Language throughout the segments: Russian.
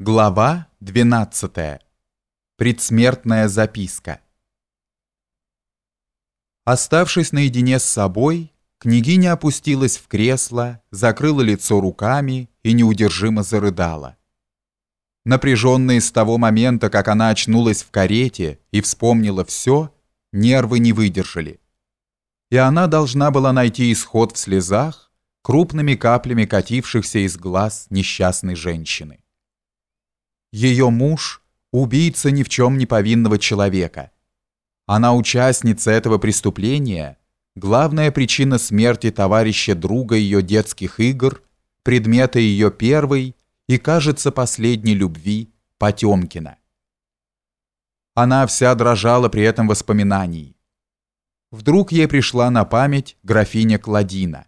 Глава 12. Предсмертная записка. Оставшись наедине с собой, княгиня опустилась в кресло, закрыла лицо руками и неудержимо зарыдала. Напряженные с того момента, как она очнулась в карете и вспомнила все, нервы не выдержали. И она должна была найти исход в слезах, крупными каплями катившихся из глаз несчастной женщины. Ее муж – убийца ни в чем не повинного человека. Она участница этого преступления, главная причина смерти товарища друга ее детских игр, предмета ее первой и, кажется, последней любви Потемкина. Она вся дрожала при этом воспоминании. Вдруг ей пришла на память графиня Кладина.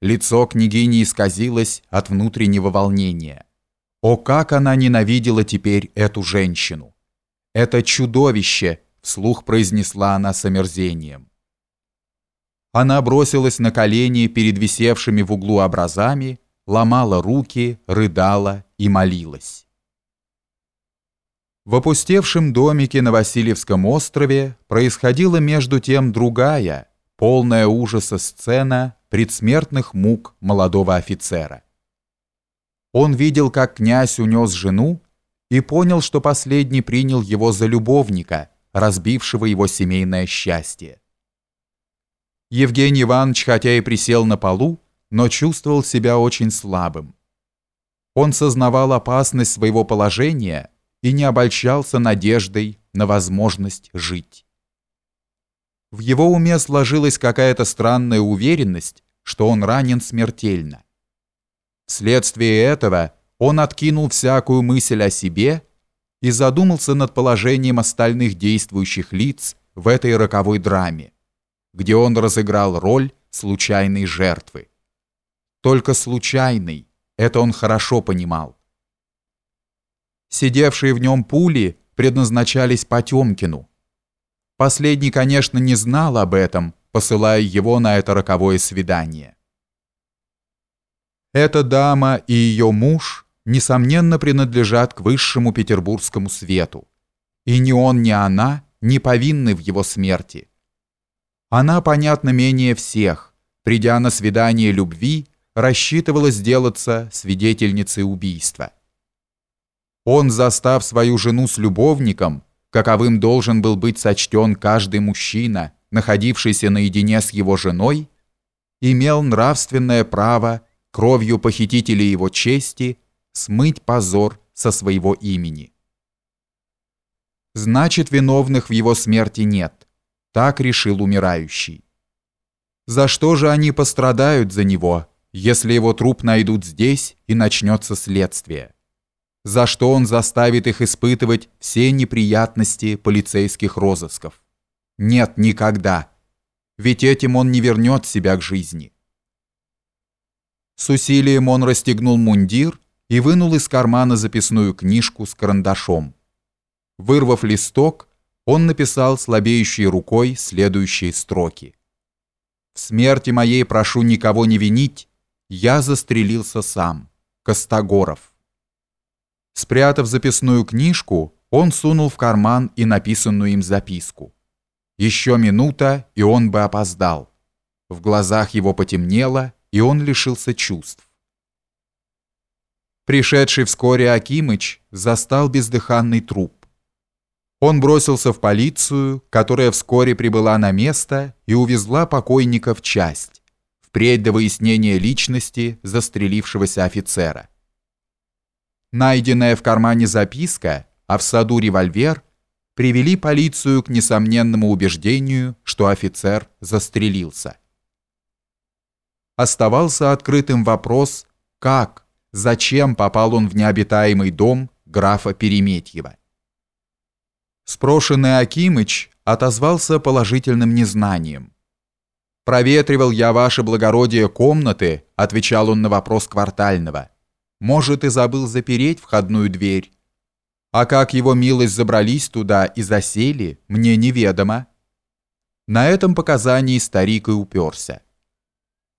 Лицо княгини исказилось от внутреннего волнения. О, как она ненавидела теперь эту женщину! «Это чудовище!» — вслух произнесла она с омерзением. Она бросилась на колени перед висевшими в углу образами, ломала руки, рыдала и молилась. В опустевшем домике на Васильевском острове происходила между тем другая, полная ужаса сцена предсмертных мук молодого офицера. Он видел, как князь унес жену, и понял, что последний принял его за любовника, разбившего его семейное счастье. Евгений Иванович, хотя и присел на полу, но чувствовал себя очень слабым. Он сознавал опасность своего положения и не обольщался надеждой на возможность жить. В его уме сложилась какая-то странная уверенность, что он ранен смертельно. Вследствие этого он откинул всякую мысль о себе и задумался над положением остальных действующих лиц в этой роковой драме, где он разыграл роль случайной жертвы. Только случайный, это он хорошо понимал. Сидевшие в нем пули предназначались Потемкину. Последний, конечно, не знал об этом, посылая его на это роковое свидание. Эта дама и ее муж, несомненно, принадлежат к высшему петербургскому свету. И ни он, ни она не повинны в его смерти. Она, понятно, менее всех, придя на свидание любви, рассчитывала сделаться свидетельницей убийства. Он, застав свою жену с любовником, каковым должен был быть сочтен каждый мужчина, находившийся наедине с его женой, имел нравственное право кровью похитителей его чести смыть позор со своего имени. Значит, виновных в его смерти нет. Так решил умирающий. За что же они пострадают за него, если его труп найдут здесь и начнется следствие? За что он заставит их испытывать все неприятности полицейских розысков? Нет, никогда. Ведь этим он не вернет себя к жизни. С усилием он расстегнул мундир и вынул из кармана записную книжку с карандашом. Вырвав листок, он написал слабеющей рукой следующие строки. «В смерти моей прошу никого не винить, я застрелился сам. Костогоров». Спрятав записную книжку, он сунул в карман и написанную им записку. Еще минута, и он бы опоздал. В глазах его потемнело, и он лишился чувств. Пришедший вскоре Акимыч застал бездыханный труп. Он бросился в полицию, которая вскоре прибыла на место и увезла покойника в часть, впредь до выяснения личности застрелившегося офицера. Найденная в кармане записка, а в саду револьвер, привели полицию к несомненному убеждению, что офицер застрелился оставался открытым вопрос, как, зачем попал он в необитаемый дом графа Переметьева. Спрошенный Акимыч отозвался положительным незнанием. «Проветривал я, ваше благородие, комнаты», — отвечал он на вопрос квартального. «Может, и забыл запереть входную дверь. А как его милость забрались туда и засели, мне неведомо». На этом показании старик и уперся.